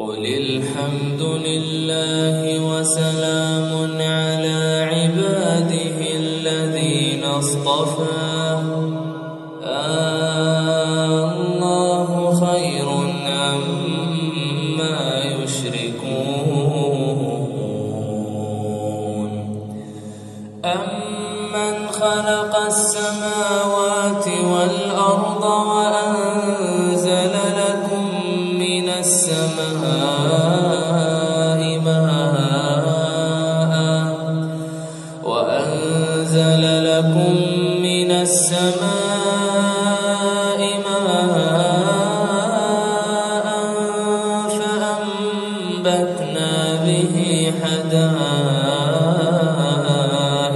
قل الحمد لله وسلام على عباده الذين اصطفى. الله خير عما يشركون. أمن خلق السماوات والأرض وأنزل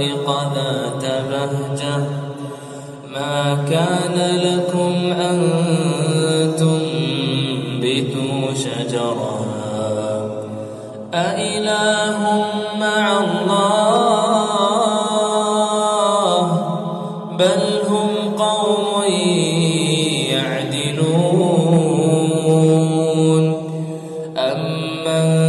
حدائق ذات بهجة. ما كان لكم أن تنبتوا شجرها. أإله مع الله؟ بل هم قوم يعدلون. أمن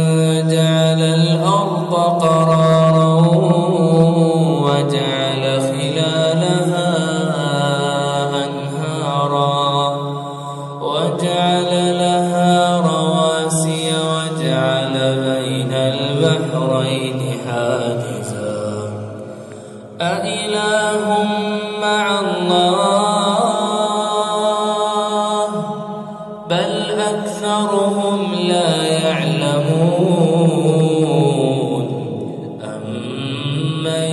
البحرين حاجزا. أإله مع الله. بل أكثرهم لا يعلمون. أمن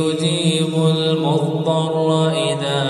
يجيب المضطر إذا